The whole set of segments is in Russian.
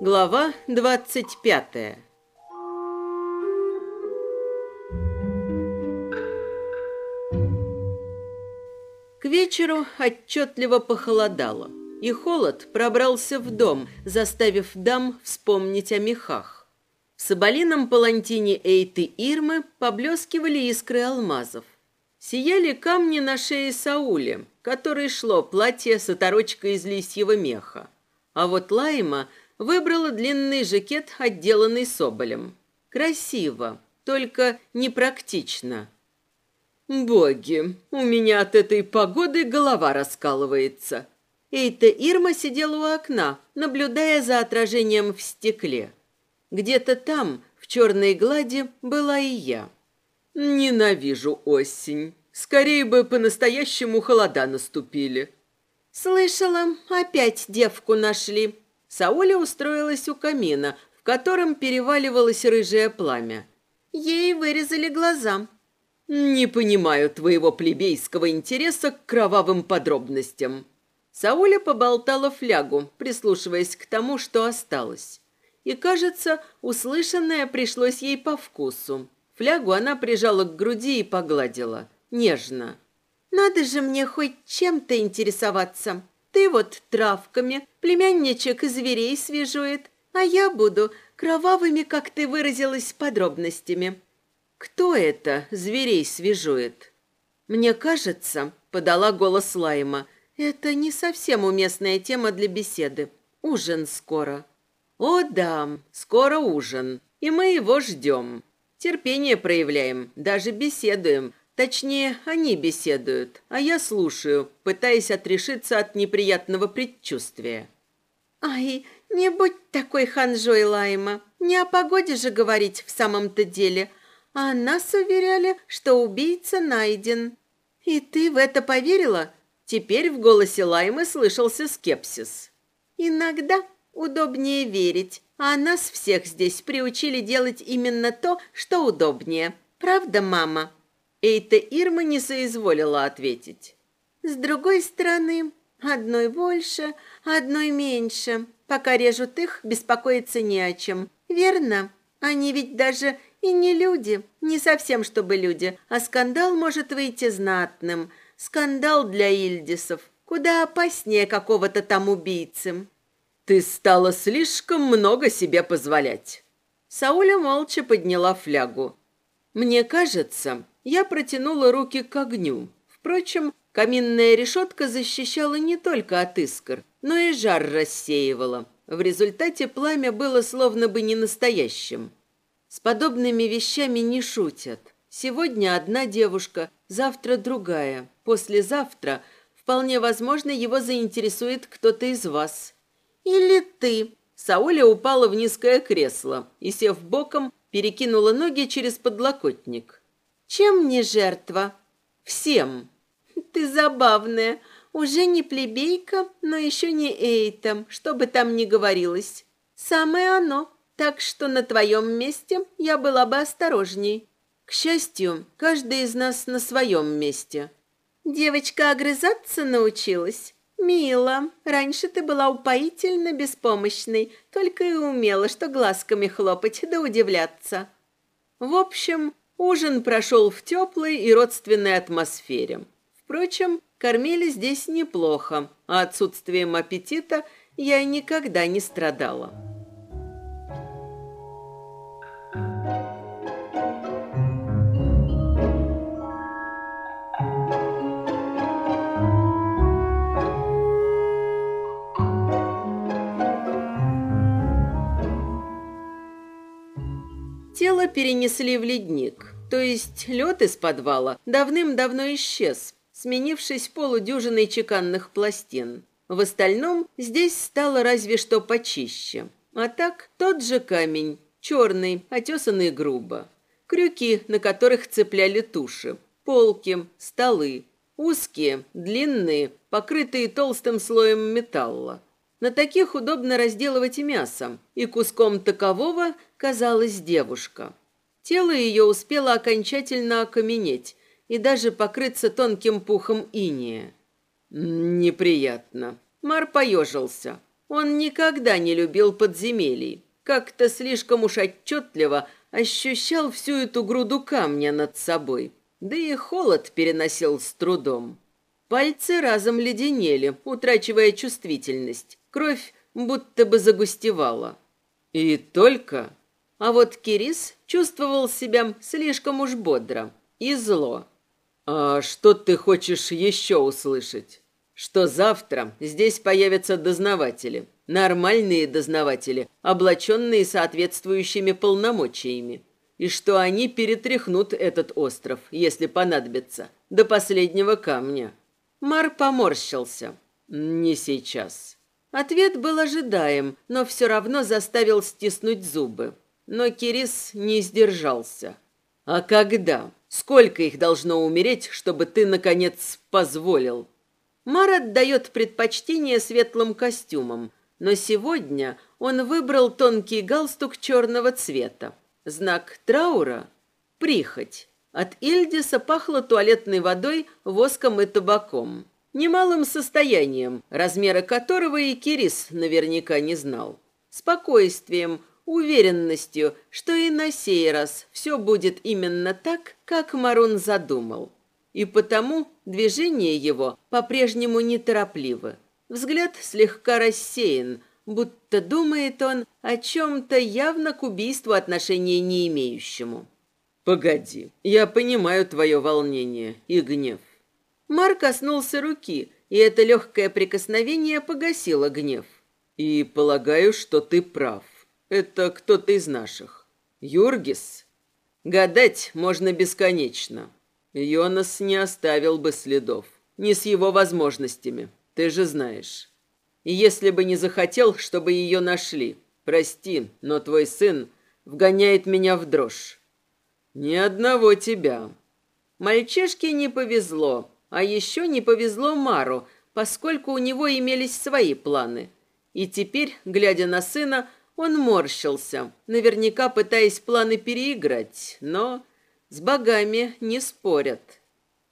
Глава двадцать пятая. К вечеру отчетливо похолодало, и холод пробрался в дом, заставив дам вспомнить о мехах. В соболином палантине Эйты Ирмы поблескивали искры алмазов. Сияли камни на шее Сауле, которой шло платье с оторочкой из лисьего меха. А вот Лайма выбрала длинный жакет, отделанный соболем. Красиво, только непрактично. Боги, у меня от этой погоды голова раскалывается. Эйта Ирма сидела у окна, наблюдая за отражением в стекле. Где-то там, в черной глади, была и я. Ненавижу осень. Скорее бы по-настоящему холода наступили. Слышала, опять девку нашли. Сауля устроилась у камина, в котором переваливалось рыжее пламя. Ей вырезали глаза. «Не понимаю твоего плебейского интереса к кровавым подробностям». Сауля поболтала флягу, прислушиваясь к тому, что осталось. И, кажется, услышанное пришлось ей по вкусу. Флягу она прижала к груди и погладила. Нежно. «Надо же мне хоть чем-то интересоваться. Ты вот травками, племянничек зверей свежует, а я буду кровавыми, как ты выразилась, подробностями. «Кто это зверей свежует?» «Мне кажется», — подала голос Лайма, «это не совсем уместная тема для беседы. Ужин скоро». «О да, скоро ужин, и мы его ждем. Терпение проявляем, даже беседуем. Точнее, они беседуют, а я слушаю, пытаясь отрешиться от неприятного предчувствия». «Ай, не будь такой ханжой, Лайма. Не о погоде же говорить в самом-то деле, а нас уверяли, что убийца найден. И ты в это поверила? Теперь в голосе Лаймы слышался скепсис. Иногда удобнее верить, а нас всех здесь приучили делать именно то, что удобнее. Правда, мама? Эйта Ирма не соизволила ответить. С другой стороны, одной больше, одной меньше. Пока режут их, беспокоиться не о чем. Верно? Они ведь даже и не люди, не совсем чтобы люди, а скандал может выйти знатным. Скандал для Ильдисов куда опаснее какого-то там убийцы. Ты стала слишком много себе позволять. Сауля молча подняла флягу. Мне кажется, я протянула руки к огню. Впрочем, каминная решетка защищала не только от искр, но и жар рассеивала. В результате пламя было словно бы не настоящим. С подобными вещами не шутят. Сегодня одна девушка, завтра другая, послезавтра вполне возможно его заинтересует кто-то из вас. Или ты. Сауля упала в низкое кресло и, сев боком, перекинула ноги через подлокотник. Чем не жертва? Всем. Ты забавная. Уже не плебейка, но еще не эйтом, что бы там ни говорилось. Самое оно. Так что на твоем месте я была бы осторожней. К счастью, каждый из нас на своем месте. Девочка огрызаться научилась. Мила, раньше ты была упоительно беспомощной, только и умела, что глазками хлопать да удивляться. В общем, ужин прошел в теплой и родственной атмосфере. Впрочем, кормили здесь неплохо, а отсутствием аппетита я никогда не страдала. Перенесли в ледник, то есть лед из подвала давным-давно исчез, сменившись полудюжиной чеканных пластин. В остальном здесь стало разве что почище. А так тот же камень, черный, отесанный грубо. Крюки, на которых цепляли туши, полки, столы, узкие, длинные, покрытые толстым слоем металла. На таких удобно разделывать мясо, и куском такового казалась девушка. Тело ее успело окончательно окаменеть и даже покрыться тонким пухом иния. Неприятно. Мар поежился. Он никогда не любил подземелий. Как-то слишком уж отчетливо ощущал всю эту груду камня над собой. Да и холод переносил с трудом. Пальцы разом леденели, утрачивая чувствительность. Кровь будто бы загустевала. И только... А вот Кирис чувствовал себя слишком уж бодро и зло. «А что ты хочешь еще услышать?» «Что завтра здесь появятся дознаватели, нормальные дознаватели, облаченные соответствующими полномочиями, и что они перетряхнут этот остров, если понадобится, до последнего камня». Мар поморщился. «Не сейчас». Ответ был ожидаем, но все равно заставил стиснуть зубы. Но Кирис не сдержался. «А когда? Сколько их должно умереть, чтобы ты, наконец, позволил?» Мар отдает предпочтение светлым костюмам, но сегодня он выбрал тонкий галстук черного цвета. Знак траура – прихоть. От Ильдиса пахло туалетной водой, воском и табаком. Немалым состоянием, размера которого и Кирис наверняка не знал. Спокойствием, уверенностью, что и на сей раз все будет именно так, как Марун задумал. И потому движение его по-прежнему неторопливо. Взгляд слегка рассеян, будто думает он о чем-то явно к убийству отношения не имеющему. «Погоди, я понимаю твое волнение и гнев». Марк коснулся руки, и это легкое прикосновение погасило гнев. «И полагаю, что ты прав. Это кто-то из наших. Юргис? Гадать можно бесконечно. Йонас не оставил бы следов. Не с его возможностями, ты же знаешь. И если бы не захотел, чтобы ее нашли, прости, но твой сын вгоняет меня в дрожь. «Ни одного тебя». Мальчишке не повезло, а еще не повезло Мару, поскольку у него имелись свои планы. И теперь, глядя на сына, он морщился, наверняка пытаясь планы переиграть, но с богами не спорят.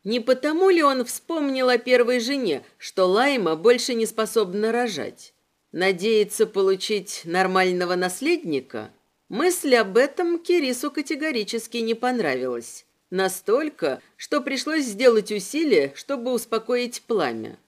Не потому ли он вспомнил о первой жене, что Лайма больше не способна рожать? Надеется получить нормального наследника? Мысль об этом Кирису категорически не понравилась. Настолько, что пришлось сделать усилие, чтобы успокоить пламя.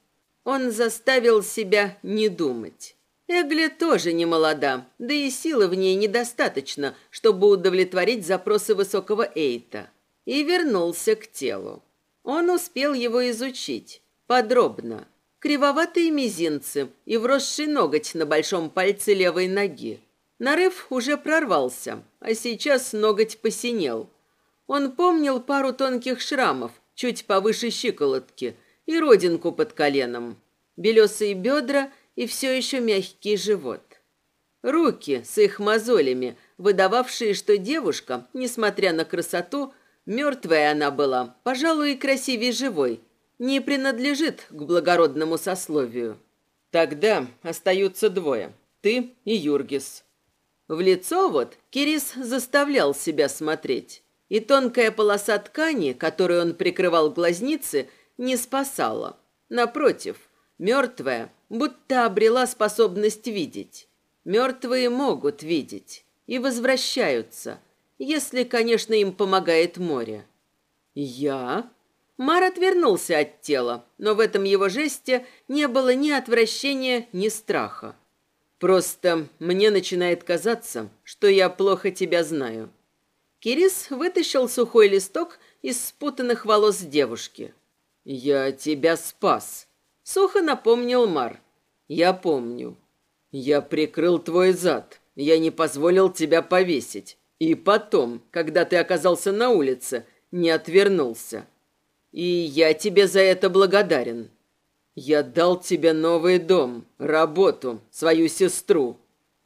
Он заставил себя не думать. Эгли тоже не молода, да и силы в ней недостаточно, чтобы удовлетворить запросы высокого Эйта. И вернулся к телу. Он успел его изучить. Подробно. Кривоватые мизинцы и вросший ноготь на большом пальце левой ноги. Нарыв уже прорвался, а сейчас ноготь посинел. Он помнил пару тонких шрамов, чуть повыше щиколотки, и родинку под коленом, белесые бедра и все еще мягкий живот. Руки с их мозолями, выдававшие, что девушка, несмотря на красоту, мертвая она была, пожалуй, и красивее живой, не принадлежит к благородному сословию. Тогда остаются двое, ты и Юргис. В лицо вот Кирис заставлял себя смотреть. И тонкая полоса ткани, которой он прикрывал глазницы, не спасала. Напротив, мертвая будто обрела способность видеть. Мертвые могут видеть и возвращаются, если, конечно, им помогает море. «Я?» Мар отвернулся от тела, но в этом его жесте не было ни отвращения, ни страха. Просто мне начинает казаться, что я плохо тебя знаю. Кирис вытащил сухой листок из спутанных волос девушки. Я тебя спас, сухо напомнил Мар. Я помню. Я прикрыл твой зад. Я не позволил тебя повесить. И потом, когда ты оказался на улице, не отвернулся. И я тебе за это благодарен. Я дал тебе новый дом, работу, свою сестру.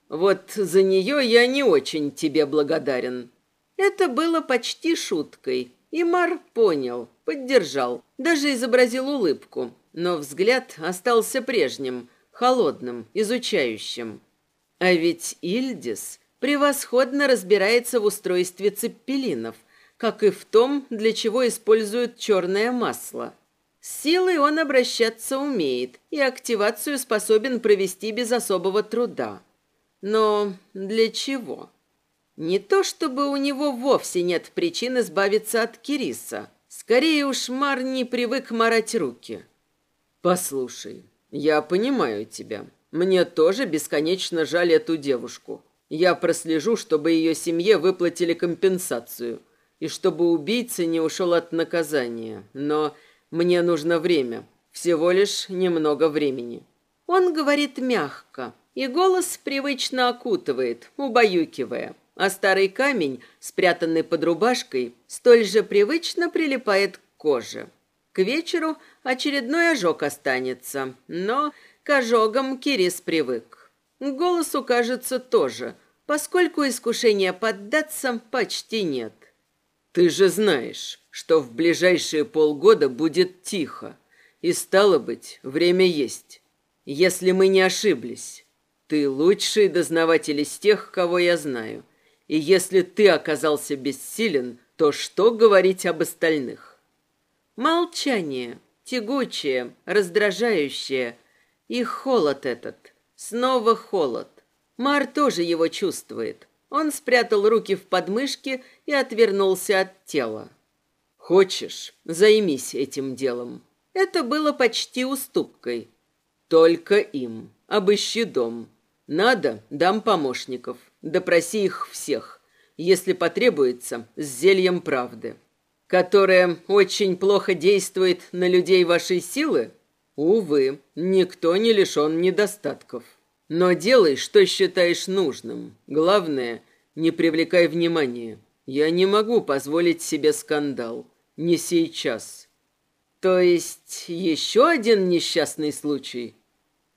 Вот за нее я не очень тебе благодарен». Это было почти шуткой, и Мар понял, поддержал, даже изобразил улыбку, но взгляд остался прежним, холодным, изучающим. А ведь Ильдис превосходно разбирается в устройстве цеппелинов, как и в том, для чего используют черное масло. С силой он обращаться умеет и активацию способен провести без особого труда. Но для чего? Не то чтобы у него вовсе нет причин избавиться от Кириса. Скорее уж Мар не привык марать руки. «Послушай, я понимаю тебя. Мне тоже бесконечно жаль эту девушку. Я прослежу, чтобы ее семье выплатили компенсацию и чтобы убийца не ушел от наказания. Но мне нужно время, всего лишь немного времени». Он говорит мягко, и голос привычно окутывает, убаюкивая а старый камень, спрятанный под рубашкой, столь же привычно прилипает к коже. К вечеру очередной ожог останется, но к ожогам Кирис привык. Голосу, кажется, тоже, поскольку искушения поддаться почти нет. «Ты же знаешь, что в ближайшие полгода будет тихо, и, стало быть, время есть. Если мы не ошиблись, ты лучший дознаватель из тех, кого я знаю». И если ты оказался бессилен, то что говорить об остальных? Молчание, тягучее, раздражающее. И холод этот. Снова холод. Мар тоже его чувствует. Он спрятал руки в подмышки и отвернулся от тела. «Хочешь, займись этим делом». Это было почти уступкой. «Только им. Обыщи дом. Надо, дам помощников. Допроси их всех, если потребуется, с зельем правды. Которое очень плохо действует на людей вашей силы? Увы, никто не лишен недостатков. Но делай, что считаешь нужным. Главное, не привлекай внимания. Я не могу позволить себе скандал. Не сейчас. То есть еще один несчастный случай?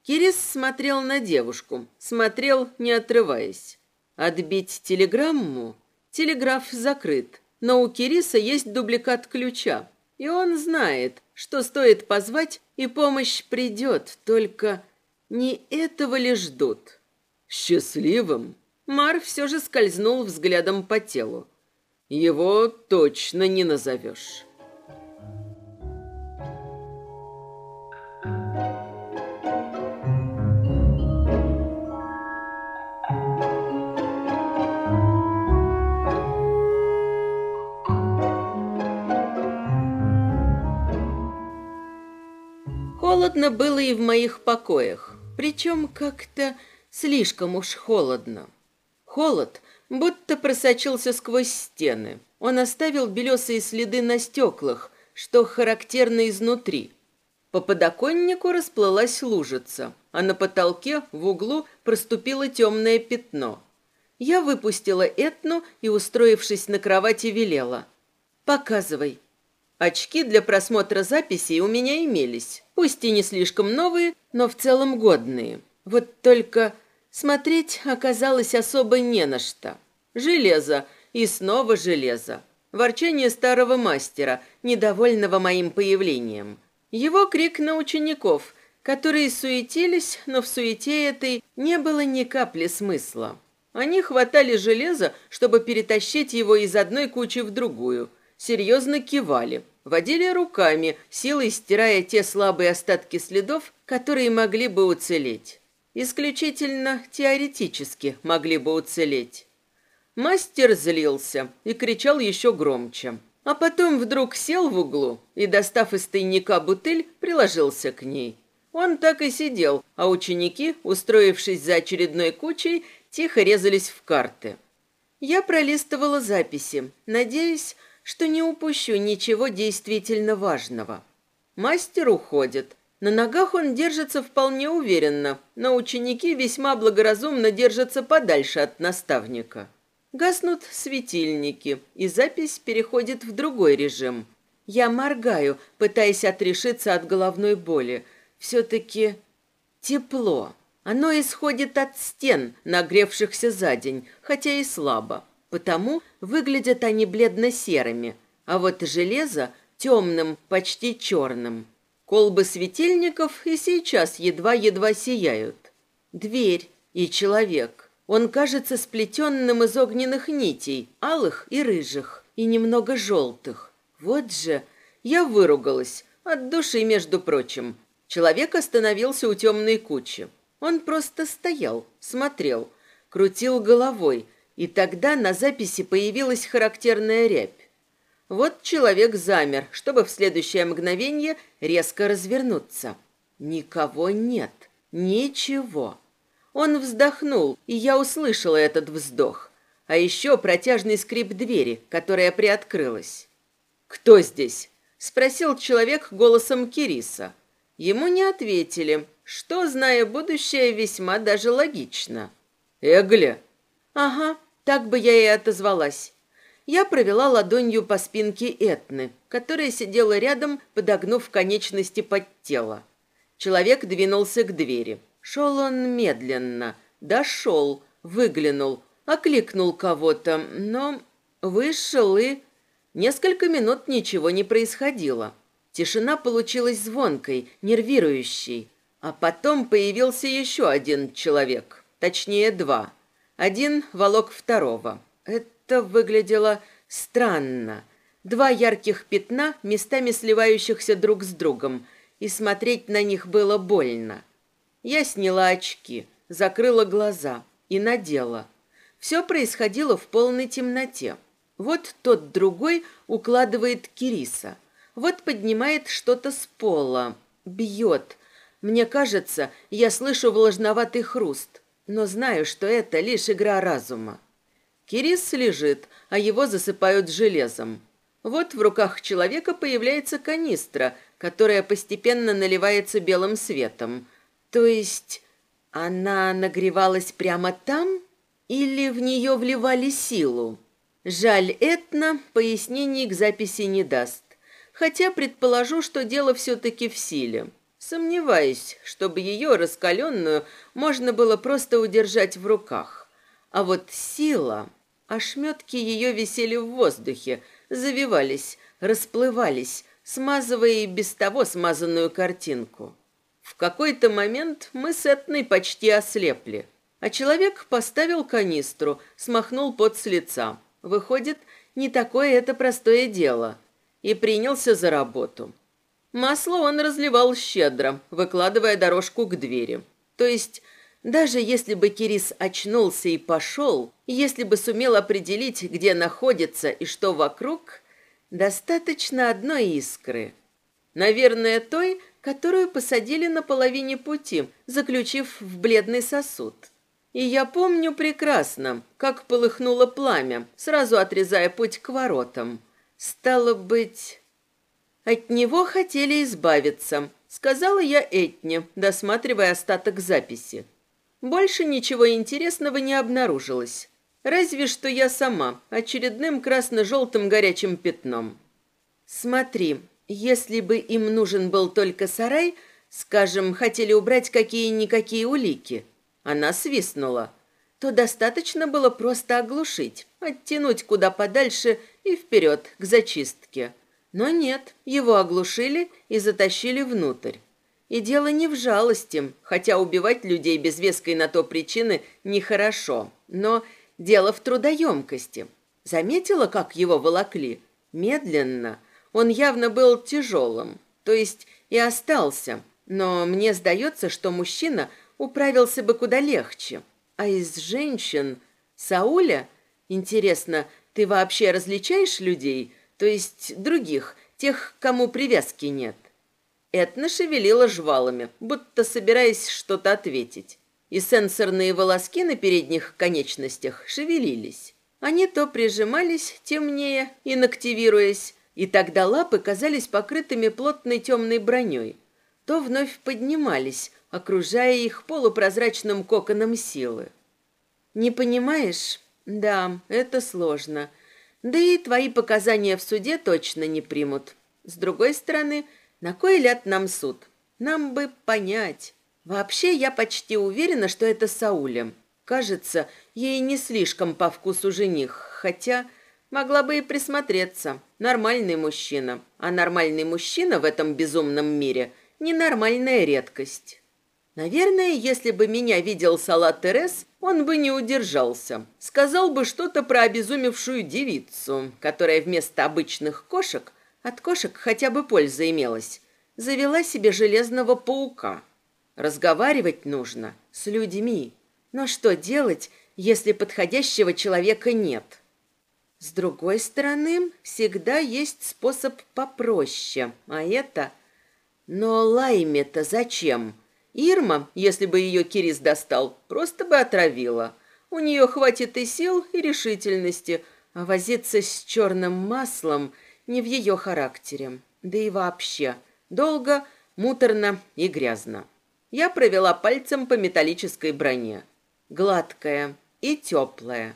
Кирис смотрел на девушку, смотрел, не отрываясь. Отбить телеграмму? Телеграф закрыт, но у Кириса есть дубликат ключа, и он знает, что стоит позвать, и помощь придет, только не этого ли ждут? Счастливым? Мар все же скользнул взглядом по телу. Его точно не назовешь. Холодно было и в моих покоях, причем как-то слишком уж холодно. Холод будто просочился сквозь стены. Он оставил белесые следы на стеклах, что характерно изнутри. По подоконнику расплылась лужица, а на потолке в углу проступило темное пятно. Я выпустила Этну и, устроившись на кровати, велела. «Показывай». Очки для просмотра записей у меня имелись, пусть и не слишком новые, но в целом годные. Вот только смотреть оказалось особо не на что. Железо и снова железо. Ворчание старого мастера, недовольного моим появлением. Его крик на учеников, которые суетились, но в суете этой не было ни капли смысла. Они хватали железо, чтобы перетащить его из одной кучи в другую – серьезно кивали, водили руками, силой стирая те слабые остатки следов, которые могли бы уцелеть. Исключительно теоретически могли бы уцелеть. Мастер злился и кричал еще громче. А потом вдруг сел в углу и, достав из тайника бутыль, приложился к ней. Он так и сидел, а ученики, устроившись за очередной кучей, тихо резались в карты. Я пролистывала записи, надеясь, что не упущу ничего действительно важного. Мастер уходит. На ногах он держится вполне уверенно, но ученики весьма благоразумно держатся подальше от наставника. Гаснут светильники, и запись переходит в другой режим. Я моргаю, пытаясь отрешиться от головной боли. Все-таки тепло. Оно исходит от стен, нагревшихся за день, хотя и слабо. Потому выглядят они бледно-серыми, а вот железо темным, почти черным. Колбы светильников и сейчас едва-едва сияют. Дверь и человек. Он кажется сплетенным из огненных нитей, алых и рыжих, и немного желтых. Вот же, я выругалась, от души, между прочим. Человек остановился у темной кучи. Он просто стоял, смотрел, крутил головой, и тогда на записи появилась характерная рябь. Вот человек замер, чтобы в следующее мгновение резко развернуться. Никого нет, ничего. Он вздохнул, и я услышала этот вздох. А еще протяжный скрип двери, которая приоткрылась. «Кто здесь?» — спросил человек голосом Кириса. Ему не ответили, что, зная будущее, весьма даже логично. «Эгли?» «Ага, так бы я и отозвалась». Я провела ладонью по спинке Этны, которая сидела рядом, подогнув конечности под тело. Человек двинулся к двери. Шел он медленно, дошел, выглянул, окликнул кого-то, но вышел и... Несколько минут ничего не происходило. Тишина получилась звонкой, нервирующей. А потом появился еще один человек, точнее два. Один волок второго. Это выглядело странно. Два ярких пятна, местами сливающихся друг с другом, и смотреть на них было больно. Я сняла очки, закрыла глаза и надела. Все происходило в полной темноте. Вот тот другой укладывает Кириса. Вот поднимает что-то с пола. Бьет. Мне кажется, я слышу влажноватый хруст, но знаю, что это лишь игра разума. Кирис лежит, а его засыпают железом. Вот в руках человека появляется канистра, которая постепенно наливается белым светом. То есть она нагревалась прямо там или в нее вливали силу? Жаль, Этна пояснений к записи не даст. Хотя предположу, что дело все-таки в силе. Сомневаюсь, чтобы ее раскаленную можно было просто удержать в руках. А вот сила... Ошметки ее висели в воздухе, завивались, расплывались, смазывая и без того смазанную картинку. В какой-то момент мы с Этной почти ослепли, а человек поставил канистру, смахнул пот с лица. Выходит, не такое это простое дело. И принялся за работу. Масло он разливал щедро, выкладывая дорожку к двери. То есть, даже если бы Кирис очнулся и пошел, если бы сумел определить, где находится и что вокруг, достаточно одной искры. Наверное, той, которую посадили на половине пути, заключив в бледный сосуд. И я помню прекрасно, как полыхнуло пламя, сразу отрезая путь к воротам. Стало быть, от него хотели избавиться, сказала я Этне, досматривая остаток записи. Больше ничего интересного не обнаружилось. Разве что я сама, очередным красно-желтым горячим пятном. Смотри, если бы им нужен был только сарай, скажем, хотели убрать какие-никакие улики, она свистнула. То достаточно было просто оглушить, оттянуть куда подальше и вперед, к зачистке. Но нет, его оглушили и затащили внутрь. И дело не в жалости, хотя убивать людей без веской на то причины нехорошо, но дело в трудоемкости. Заметила, как его волокли? Медленно. Он явно был тяжелым, то есть и остался, но мне сдается, что мужчина – управился бы куда легче. А из женщин... Сауля? Интересно, ты вообще различаешь людей? То есть других, тех, кому привязки нет? Этна шевелила жвалами, будто собираясь что-то ответить. И сенсорные волоски на передних конечностях шевелились. Они то прижимались, темнее, инактивируясь, и тогда лапы казались покрытыми плотной темной броней, то вновь поднимались, окружая их полупрозрачным коконом силы. Не понимаешь? Да, это сложно. Да и твои показания в суде точно не примут. С другой стороны, на кой ляд нам суд? Нам бы понять. Вообще, я почти уверена, что это Саулем. Кажется, ей не слишком по вкусу жених, хотя Могла бы и присмотреться. Нормальный мужчина. А нормальный мужчина в этом безумном мире – ненормальная редкость. Наверное, если бы меня видел Салат Терес, он бы не удержался. Сказал бы что-то про обезумевшую девицу, которая вместо обычных кошек, от кошек хотя бы польза имелась, завела себе железного паука. Разговаривать нужно с людьми. Но что делать, если подходящего человека нет? С другой стороны, всегда есть способ попроще, а это... Но Лайме-то зачем? Ирма, если бы ее Кирис достал, просто бы отравила. У нее хватит и сил, и решительности, а возиться с черным маслом не в ее характере. Да и вообще, долго, муторно и грязно. Я провела пальцем по металлической броне. Гладкая и теплая.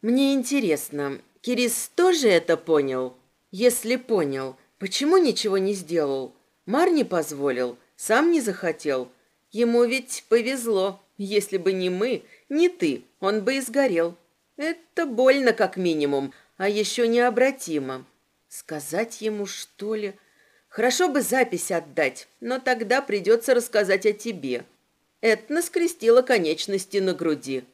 Мне интересно, Кирис тоже это понял? Если понял, почему ничего не сделал? Мар не позволил, сам не захотел. Ему ведь повезло. Если бы не мы, не ты, он бы и сгорел. Это больно, как минимум, а еще необратимо. Сказать ему, что ли? Хорошо бы запись отдать, но тогда придется рассказать о тебе. Этна скрестила конечности на груди.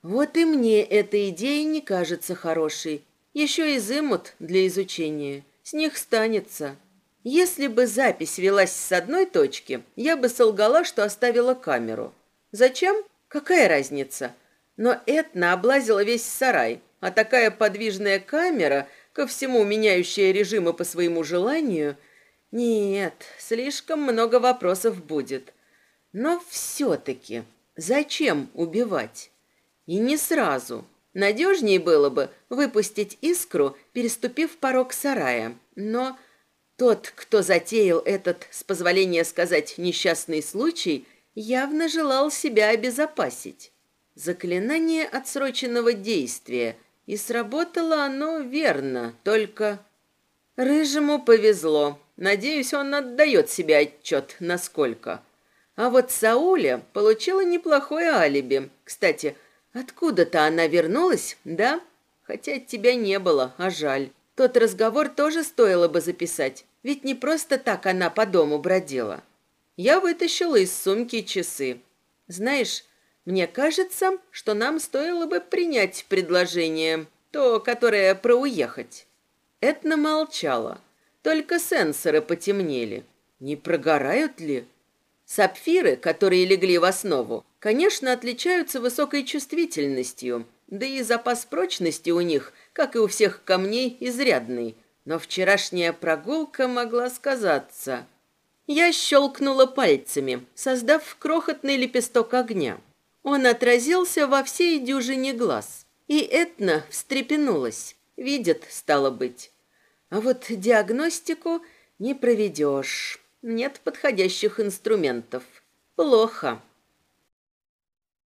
Вот и мне эта идея не кажется хорошей. Еще изымут для изучения. С них станется. Если бы запись велась с одной точки, я бы солгала, что оставила камеру. Зачем? Какая разница? Но Этна облазила весь сарай, а такая подвижная камера, ко всему меняющая режимы по своему желанию... Нет, слишком много вопросов будет. Но все-таки зачем убивать? И не сразу. Надежнее было бы выпустить искру, переступив порог сарая. Но тот, кто затеял этот, с позволения сказать, несчастный случай, явно желал себя обезопасить. Заклинание отсроченного действия, и сработало оно верно, только... Рыжему повезло. Надеюсь, он отдает себе отчет, насколько. А вот Сауля получила неплохое алиби. Кстати, Откуда-то она вернулась, да? Хотя тебя не было, а жаль. Тот разговор тоже стоило бы записать, ведь не просто так она по дому бродила. Я вытащила из сумки часы. Знаешь, мне кажется, что нам стоило бы принять предложение, то, которое про уехать. Этна молчала. Только сенсоры потемнели. Не прогорают ли? Сапфиры, которые легли в основу, конечно, отличаются высокой чувствительностью, да и запас прочности у них, как и у всех камней, изрядный. Но вчерашняя прогулка могла сказаться. Я щелкнула пальцами, создав крохотный лепесток огня. Он отразился во всей дюжине глаз. И Этна встрепенулась. Видит, стало быть. А вот диагностику не проведешь. Нет подходящих инструментов. Плохо.